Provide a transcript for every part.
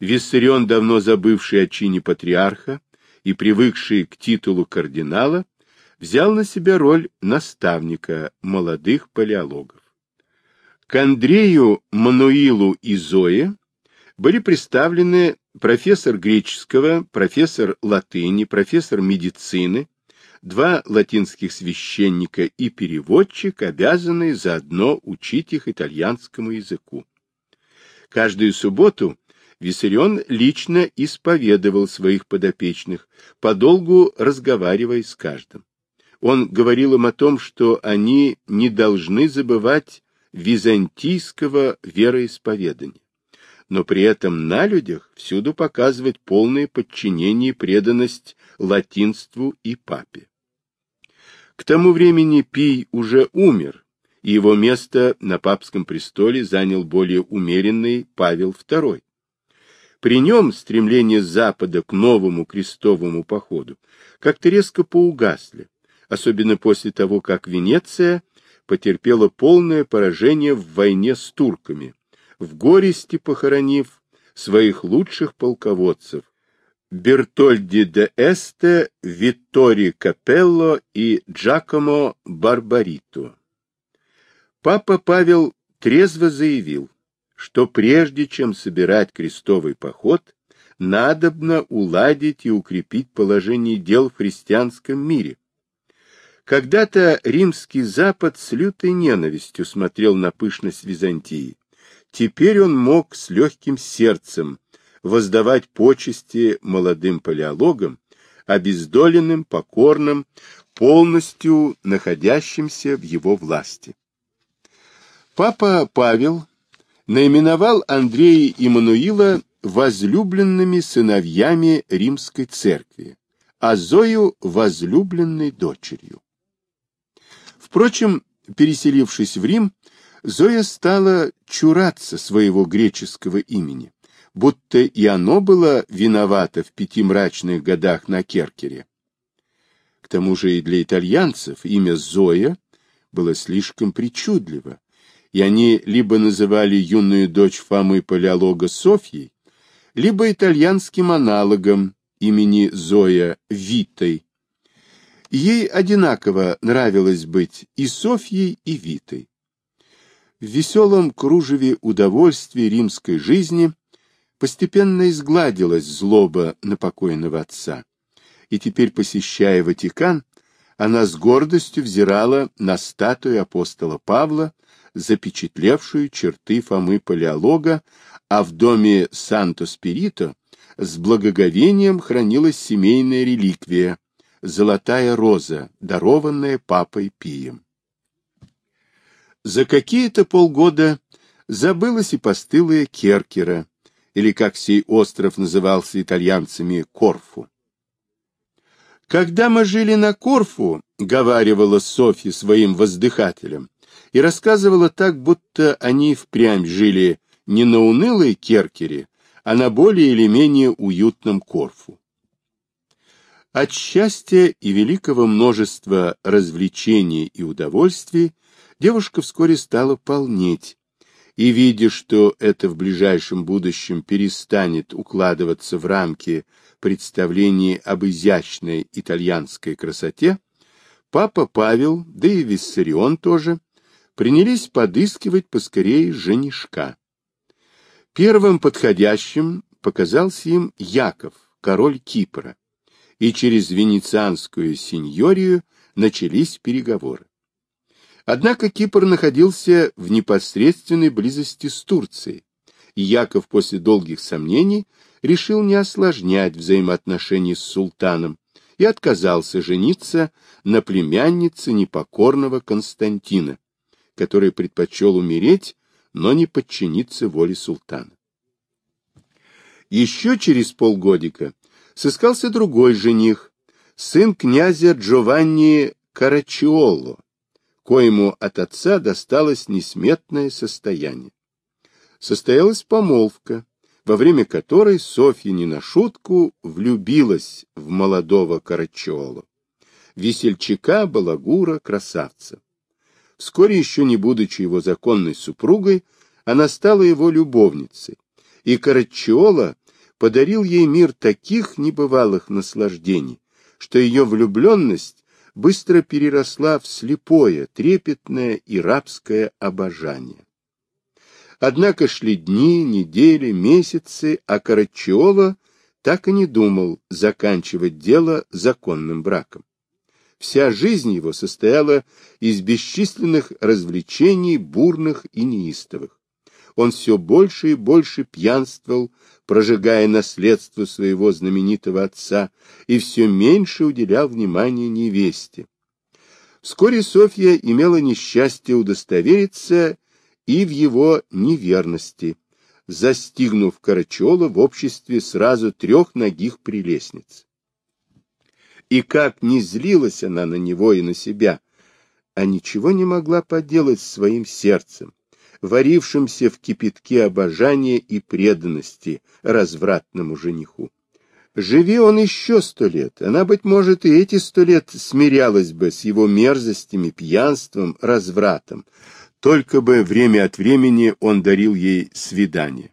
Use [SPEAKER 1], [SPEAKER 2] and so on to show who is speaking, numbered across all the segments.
[SPEAKER 1] Виссарион, давно забывший о чине патриарха и привыкший к титулу кардинала, взял на себя роль наставника молодых палеологов. К Андрею, Мануилу и Зое были представлены профессор греческого, профессор латыни, профессор медицины, два латинских священника и переводчик, обязанные заодно учить их итальянскому языку. Каждую субботу Виссарион лично исповедовал своих подопечных, подолгу разговаривая с каждым. Он говорил им о том, что они не должны забывать византийского вероисповедания, но при этом на людях всюду показывать полное подчинение и преданность латинству и папе. К тому времени Пий уже умер, и его место на папском престоле занял более умеренный Павел II. При нем стремление Запада к новому крестовому походу как-то резко поугасли, особенно после того, как Венеция потерпела полное поражение в войне с турками, в горести похоронив своих лучших полководцев Бертольди де Эсте, Виттори Капелло и Джакомо Барбарито. Папа Павел трезво заявил, что прежде чем собирать крестовый поход, надобно уладить и укрепить положение дел в христианском мире. Когда-то римский Запад с лютой ненавистью смотрел на пышность Византии. Теперь он мог с легким сердцем воздавать почести молодым палеологам, обездоленным, покорным, полностью находящимся в его власти. Папа Павел наименовал Андрея и Мануила возлюбленными сыновьями римской церкви, а Зою возлюбленной дочерью. Впрочем, переселившись в Рим, Зоя стала чураться своего греческого имени будто и оно было виновато в пяти мрачных годах на Керкере. К тому же и для итальянцев имя Зоя было слишком причудливо, и они либо называли юную дочь Фомы Палеолога Софьей, либо итальянским аналогом имени Зоя Витой. Ей одинаково нравилось быть и Софьей, и Витой. В веселом кружеве удовольствий римской жизни Постепенно изгладилась злоба на покойного отца, и теперь, посещая Ватикан, она с гордостью взирала на статую апостола Павла, запечатлевшую черты Фомы Палеолога, а в доме Санто-Спирито с благоговением хранилась семейная реликвия — золотая роза, дарованная папой Пием. За какие-то полгода забылась и постылая Керкера, или, как сей остров назывался итальянцами, Корфу. «Когда мы жили на Корфу», — говаривала Софья своим воздыхателям, и рассказывала так, будто они впрямь жили не на унылой Керкере, а на более или менее уютном Корфу. От счастья и великого множества развлечений и удовольствий девушка вскоре стала полнеть, и, видя, что это в ближайшем будущем перестанет укладываться в рамки представлений об изящной итальянской красоте, папа Павел, да и Виссарион тоже, принялись подыскивать поскорее женишка. Первым подходящим показался им Яков, король Кипра, и через венецианскую сеньорию начались переговоры. Однако Кипр находился в непосредственной близости с Турцией, и Яков после долгих сомнений решил не осложнять взаимоотношения с султаном и отказался жениться на племяннице непокорного Константина, который предпочел умереть, но не подчиниться воле султана. Еще через полгодика сыскался другой жених, сын князя Джованни Карачиолло, коему от отца досталось несметное состояние. Состоялась помолвка, во время которой Софья не на шутку влюбилась в молодого Карачиола, весельчака, балагура, красавца. Вскоре, еще не будучи его законной супругой, она стала его любовницей, и Карачиола подарил ей мир таких небывалых наслаждений, что ее влюбленность быстро переросла в слепое, трепетное и рабское обожание. Однако шли дни, недели, месяцы, а Карачиола так и не думал заканчивать дело законным браком. Вся жизнь его состояла из бесчисленных развлечений, бурных и неистовых. Он все больше и больше пьянствовал, прожигая наследство своего знаменитого отца, и все меньше уделял внимания невесте. Вскоре Софья имела несчастье удостовериться и в его неверности, застигнув Карачола в обществе сразу трех ногих прелестниц. И как не злилась она на него и на себя, а ничего не могла поделать с своим сердцем, варившимся в кипятке обожания и преданности развратному жениху. Живи он еще сто лет, она, быть может, и эти сто лет смирялась бы с его мерзостями, пьянством, развратом, только бы время от времени он дарил ей свидание.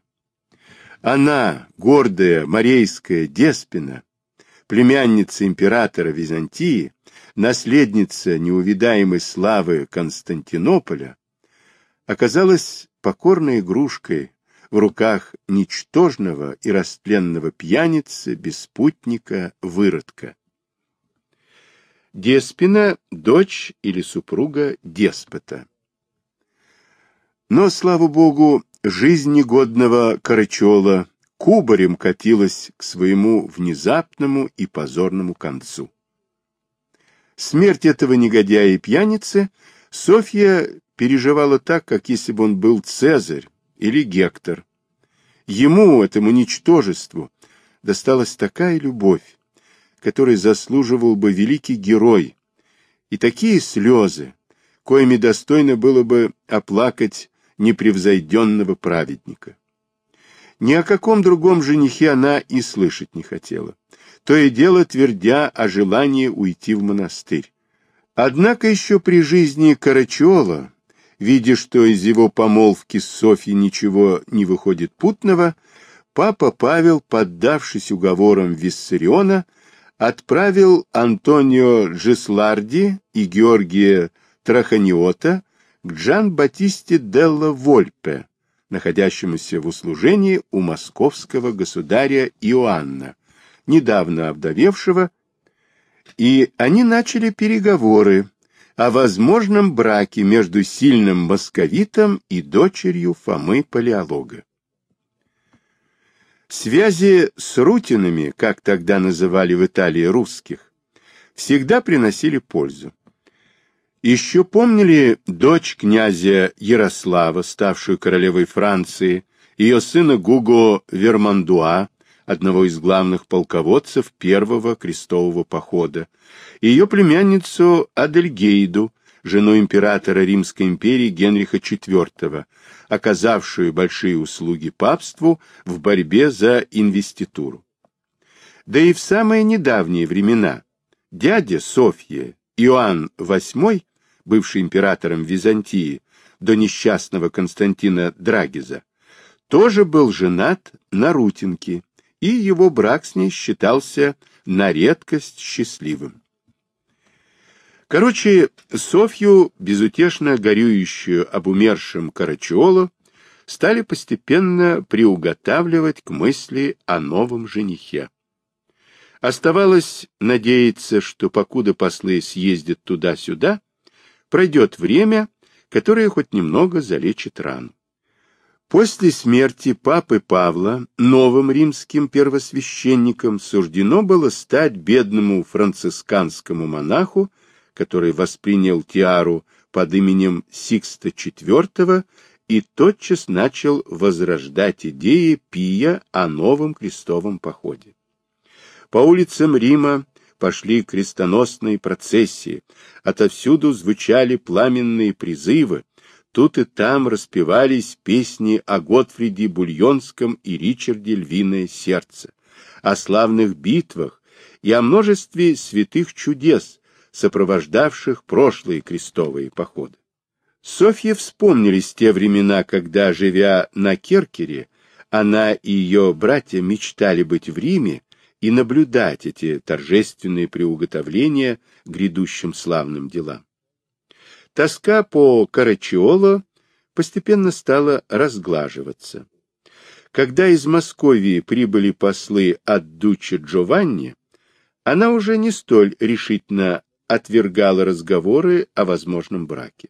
[SPEAKER 1] Она, гордая, морейская деспина, племянница императора Византии, наследница неувидаемой славы Константинополя, оказалась покорной игрушкой в руках ничтожного и растленного пьяницы, беспутника, выродка. Деспина – дочь или супруга деспота. Но, слава богу, жизнь негодного Карачола кубарем катилась к своему внезапному и позорному концу. Смерть этого негодяя и пьяницы Софья переживала так, как если бы он был Цезарь или Гектор. Ему, этому ничтожеству, досталась такая любовь, которой заслуживал бы великий герой, и такие слезы, коими достойно было бы оплакать непревзойденного праведника. Ни о каком другом женихе она и слышать не хотела, то и дело твердя о желании уйти в монастырь. Однако еще при жизни Карачиола, видя, что из его помолвки с Софьей ничего не выходит путного, папа Павел, поддавшись уговорам Виссариона, отправил Антонио Джесларди и Георгия Траханиота Джан-Батисте Делла Вольпе, находящемуся в услужении у московского государя Иоанна, недавно обдавевшего, и они начали переговоры о возможном браке между сильным московитом и дочерью Фомы Палеолога. Связи с рутинами, как тогда называли в Италии русских, всегда приносили пользу. Еще помнили дочь князя Ярослава, ставшую королевой Франции, ее сына Гуго Вермандуа, одного из главных полководцев первого крестового похода, и ее племянницу Адельгейду, жену императора Римской империи Генриха IV, оказавшую большие услуги папству в борьбе за инвеституру. Да и в самые недавние времена дядя Софья Иоанн VIII, бывший императором Византии, до несчастного Константина Драгиза, тоже был женат на Рутинке, и его брак с ней считался на редкость счастливым. Короче, Софью, безутешно горюющую об умершем Карачиоло, стали постепенно приуготавливать к мысли о новом женихе. Оставалось надеяться, что покуда послы съездят туда-сюда, пройдет время, которое хоть немного залечит рану. После смерти папы Павла новым римским первосвященником суждено было стать бедному францисканскому монаху, который воспринял тиару под именем Сикста IV и тотчас начал возрождать идеи Пия о новом крестовом походе. По улицам Рима пошли крестоносные процессии, отовсюду звучали пламенные призывы, Тут и там распевались песни о Готфриде Бульонском и Ричарде Львиное Сердце, о славных битвах и о множестве святых чудес, сопровождавших прошлые крестовые походы. Софье вспомнились те времена, когда, живя на Керкере, Она и ее братья мечтали быть в Риме и наблюдать эти торжественные приуготовления грядущим славным делам. Тоска по Карачиоло постепенно стала разглаживаться. Когда из Московии прибыли послы от Дуччи Джованни, она уже не столь решительно отвергала разговоры о возможном браке.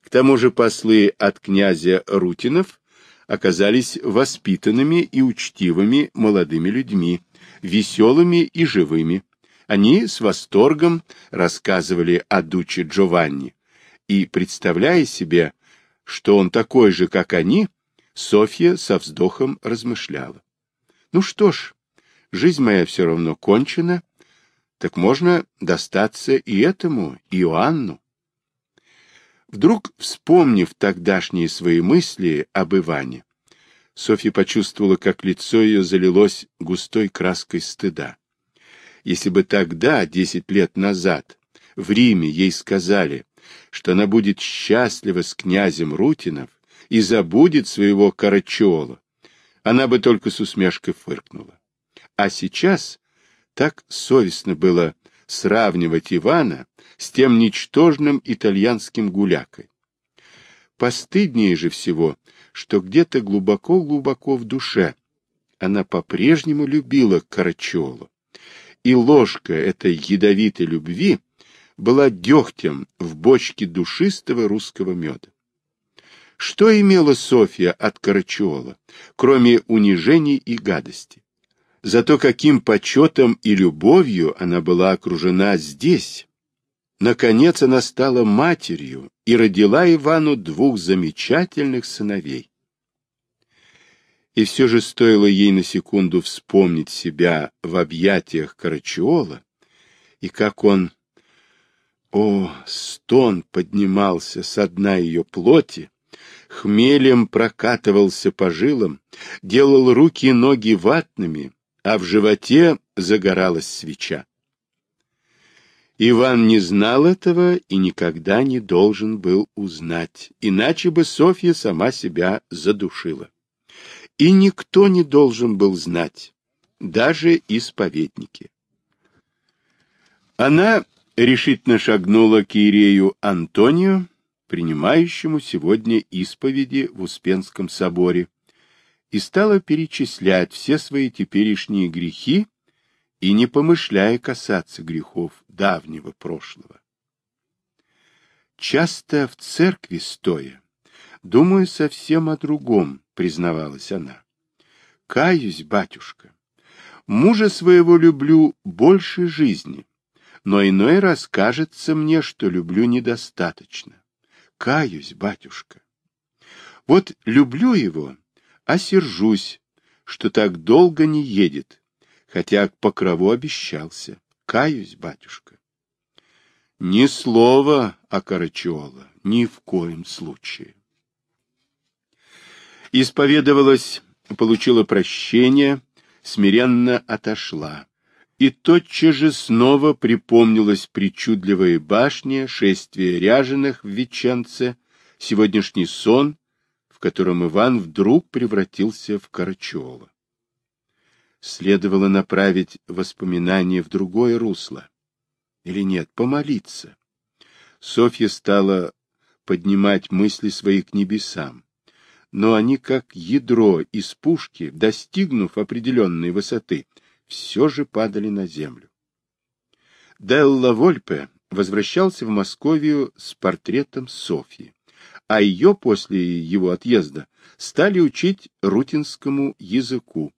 [SPEAKER 1] К тому же послы от князя Рутинов оказались воспитанными и учтивыми молодыми людьми, веселыми и живыми. Они с восторгом рассказывали о дуче Джованни, и, представляя себе, что он такой же, как они, Софья со вздохом размышляла. Ну что ж, жизнь моя все равно кончена, так можно достаться и этому Иоанну. Вдруг, вспомнив тогдашние свои мысли об Иване, Софья почувствовала, как лицо ее залилось густой краской стыда. Если бы тогда, десять лет назад, в Риме ей сказали, что она будет счастлива с князем Рутинов и забудет своего Карачиола, она бы только с усмешкой фыркнула. А сейчас так совестно было сравнивать Ивана с тем ничтожным итальянским гулякой. Постыднее же всего, что где-то глубоко-глубоко в душе она по-прежнему любила Карачиолу, и ложка этой ядовитой любви была дегтем в бочке душистого русского меда. Что имела Софья от Карачиола, кроме унижений и гадости? Зато каким почетом и любовью она была окружена здесь. Наконец она стала матерью и родила Ивану двух замечательных сыновей. И все же стоило ей на секунду вспомнить себя в объятиях Карачиола, и как он о, стон поднимался со дна ее плоти, хмелем прокатывался по жилам, делал руки и ноги ватными, а в животе загоралась свеча. Иван не знал этого и никогда не должен был узнать, иначе бы Софья сама себя задушила. И никто не должен был знать, даже исповедники. Она решительно шагнула к Иерею Антонию, принимающему сегодня исповеди в Успенском соборе, и стала перечислять все свои теперешние грехи и не помышляя касаться грехов давнего прошлого. Часто в церкви стоя, думаю совсем о другом, признавалась она. Каюсь, батюшка, мужа своего люблю больше жизни, но иной раз кажется мне, что люблю недостаточно. Каюсь, батюшка. Вот люблю его, а сержусь, что так долго не едет, хотя к покрову обещался. Каюсь, батюшка. Ни слова о Карачиола, ни в коем случае. Исповедовалась, получила прощение, смиренно отошла и тотчас же снова припомнилась причудливая башня, шествие ряженых в Веченце, сегодняшний сон, в котором Иван вдруг превратился в Карачева. Следовало направить воспоминания в другое русло. Или нет, помолиться. Софья стала поднимать мысли свои к небесам, но они, как ядро из пушки, достигнув определенной высоты, все же падали на землю. Делла Вольпе возвращался в Московию с портретом Софьи, а ее после его отъезда стали учить рутинскому языку,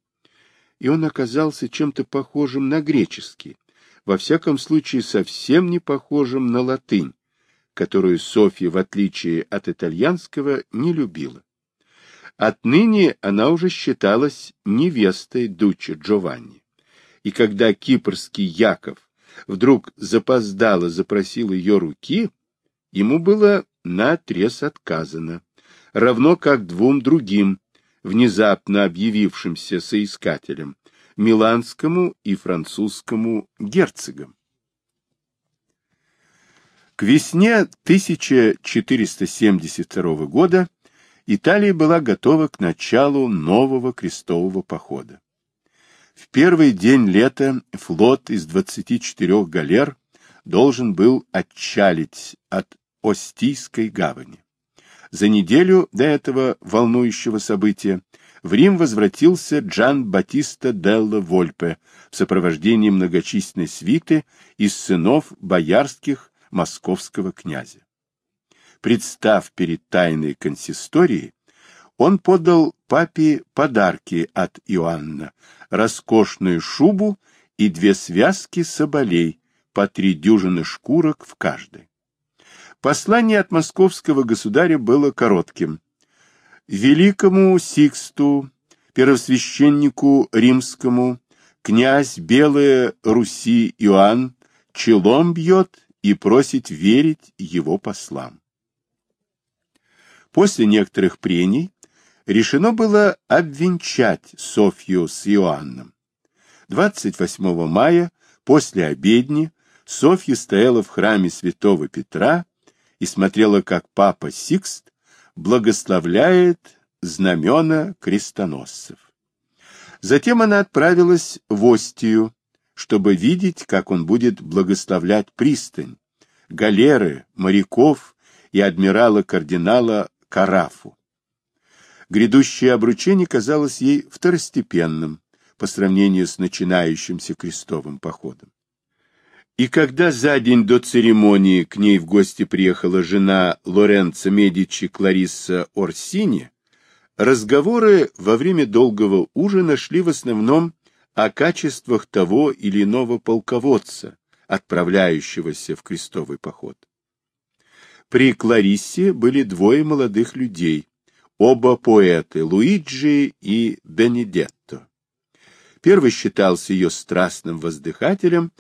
[SPEAKER 1] и он оказался чем-то похожим на греческий, во всяком случае совсем не похожим на латынь, которую Софья, в отличие от итальянского, не любила. Отныне она уже считалась невестой Дуччи Джованни и когда кипрский Яков вдруг запоздало запросил ее руки, ему было наотрез отказано, равно как двум другим, внезапно объявившимся соискателям, миланскому и французскому герцогам. К весне 1472 года Италия была готова к началу нового крестового похода. В первый день лета флот из 24 галер должен был отчалить от Остийской гавани. За неделю до этого волнующего события в Рим возвратился Джан Батиста Делла Вольпе в сопровождении многочисленной свиты из сынов боярских московского князя. Представ перед тайной консисторией, он подал папе подарки от Иоанна, роскошную шубу и две связки соболей, по три дюжины шкурок в каждой. Послание от московского государя было коротким. Великому Сиксту, первосвященнику римскому, князь Белая Руси Иоанн челом бьет и просит верить его послам. После некоторых прений решено было обвенчать Софью с Иоанном. 28 мая, после обедни, Софья стояла в храме святого Петра и смотрела, как папа Сикст благословляет знамена крестоносцев. Затем она отправилась в Остию, чтобы видеть, как он будет благословлять пристань, галеры, моряков и адмирала-кардинала Карафу. Грядущее обручение казалось ей второстепенным по сравнению с начинающимся крестовым походом. И когда за день до церемонии к ней в гости приехала жена Лоренцо Медичи Кларисса Орсини, разговоры во время долгого ужина шли в основном о качествах того или иного полководца, отправляющегося в крестовый поход. При Клариссе были двое молодых людей, оба поэты, Луиджи и Бенедетто. Первый считался ее страстным воздыхателем,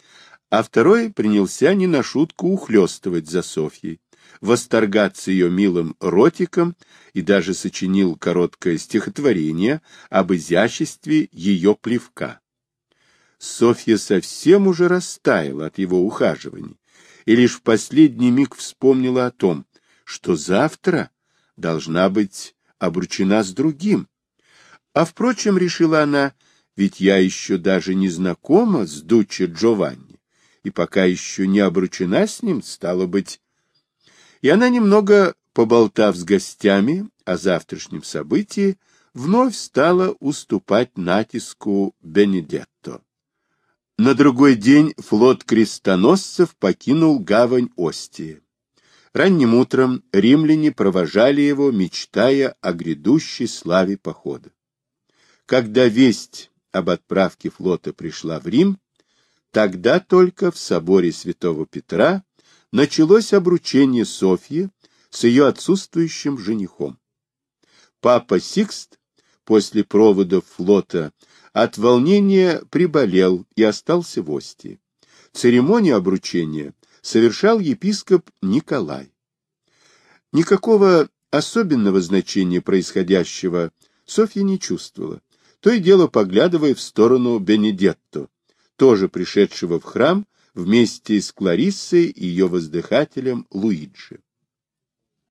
[SPEAKER 1] а второй принялся не на шутку ухлёстывать за Софьей, восторгаться ее милым ротиком и даже сочинил короткое стихотворение об изяществе ее плевка. Софья совсем уже растаяла от его ухаживаний и лишь в последний миг вспомнила о том, что завтра должна быть обручена с другим. А, впрочем, решила она, ведь я еще даже не знакома с Дуччо Джованни, и пока еще не обручена с ним, стало быть. И она, немного поболтав с гостями о завтрашнем событии, вновь стала уступать натиску Бенедетто. На другой день флот крестоносцев покинул гавань Остии. Ранним утром римляне провожали его, мечтая о грядущей славе похода. Когда весть об отправке флота пришла в Рим, тогда только в соборе святого Петра началось обручение Софьи с ее отсутствующим женихом. Папа Сикст после проводов флота от волнения приболел и остался в Остии. Церемонию обручения совершал епископ Николай. Никакого особенного значения происходящего Софья не чувствовала, то и дело поглядывая в сторону Бенедетто, тоже пришедшего в храм вместе с Клариссой и ее воздыхателем Луиджи.